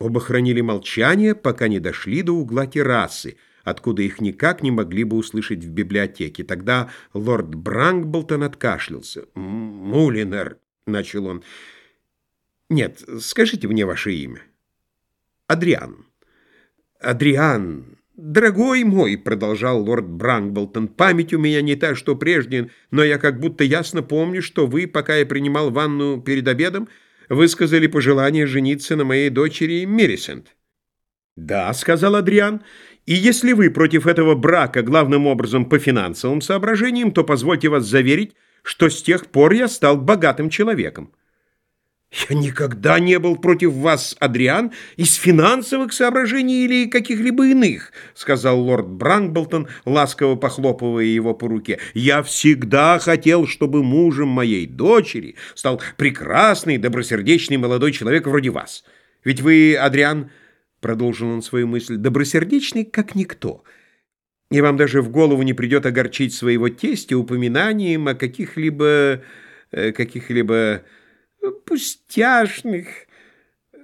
Оба хранили молчание, пока не дошли до угла террасы, откуда их никак не могли бы услышать в библиотеке. Тогда лорд Бранкблтон откашлялся. «Мулинер», — начал он. «Нет, скажите мне ваше имя». «Адриан». «Адриан, дорогой мой», — продолжал лорд Бранкблтон, «память у меня не та, что прежде, но я как будто ясно помню, что вы, пока я принимал ванну перед обедом, высказали пожелание жениться на моей дочери Мерисент». «Да», — сказал Адриан, — «и если вы против этого брака главным образом по финансовым соображениям, то позвольте вас заверить, что с тех пор я стал богатым человеком». «Я никогда не был против вас, Адриан, из финансовых соображений или каких-либо иных», сказал лорд Бранкблтон, ласково похлопывая его по руке. «Я всегда хотел, чтобы мужем моей дочери стал прекрасный, добросердечный молодой человек вроде вас. Ведь вы, Адриан, — продолжил он свою мысль, — добросердечный, как никто». И вам даже в голову не придет огорчить своего тестя упоминанием о каких-либо... Э, каких-либо пустяшных.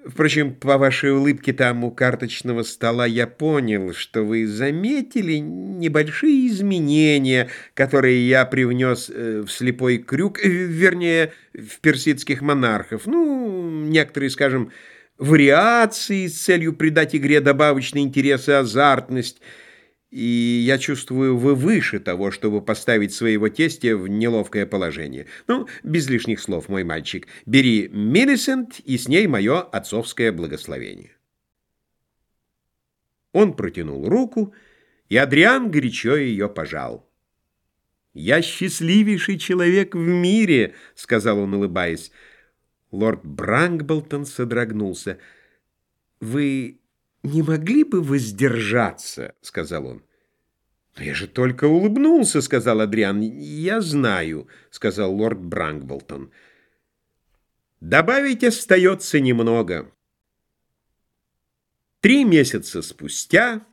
Впрочем, по вашей улыбке там у карточного стола я понял, что вы заметили небольшие изменения, которые я привнес э, в слепой крюк, э, вернее, в персидских монархов. Ну, некоторые, скажем, вариации с целью придать игре добавочный интерес и азартность – и я чувствую, вы выше того, чтобы поставить своего тестя в неловкое положение. Ну, без лишних слов, мой мальчик. Бери Миллисент и с ней мое отцовское благословение. Он протянул руку, и Адриан горячо ее пожал. «Я счастливейший человек в мире», — сказал он, улыбаясь. Лорд Бранкблтон содрогнулся. «Вы не могли бы воздержаться?» — сказал он. «Я же только улыбнулся», — сказал Адриан. «Я знаю», — сказал лорд Бранкболтон. «Добавить остается немного». Три месяца спустя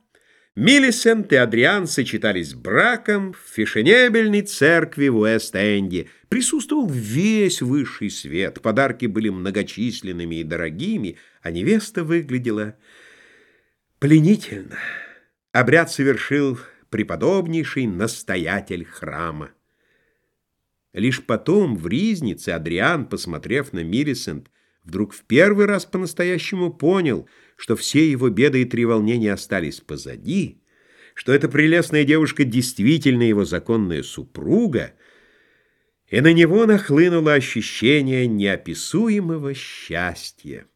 Миллисент и Адриан сочетались браком в фешенебельной церкви в Уэст-Энде. Присутствовал весь высший свет, подарки были многочисленными и дорогими, а невеста выглядела пленительно. Обряд совершил преподобнейший настоятель храма. Лишь потом в Ризнице Адриан, посмотрев на Миллисент, вдруг в первый раз по-настоящему понял, что все его беды и треволнения остались позади, что эта прелестная девушка действительно его законная супруга, и на него нахлынуло ощущение неописуемого счастья.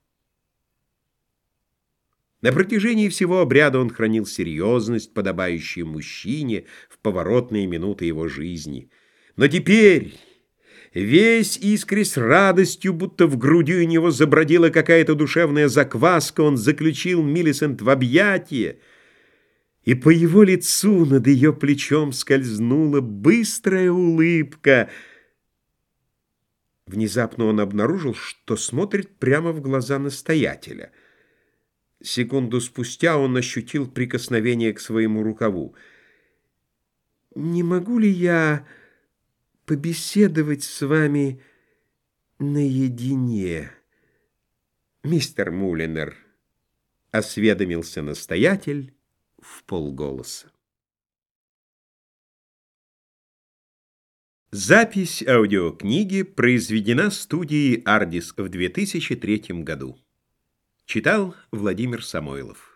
На протяжении всего обряда он хранил серьезность, подобающую мужчине в поворотные минуты его жизни. Но теперь, весь искрясь радостью, будто в груди у него забродила какая-то душевная закваска, он заключил Миллисент в объятие, и по его лицу над ее плечом скользнула быстрая улыбка. Внезапно он обнаружил, что смотрит прямо в глаза настоятеля — Секунду спустя он ощутил прикосновение к своему рукаву. «Не могу ли я побеседовать с вами наедине, мистер Мулинер?» — осведомился настоятель в полголоса. Запись аудиокниги произведена студией «Ардис» в 2003 году. Читал Владимир Самойлов.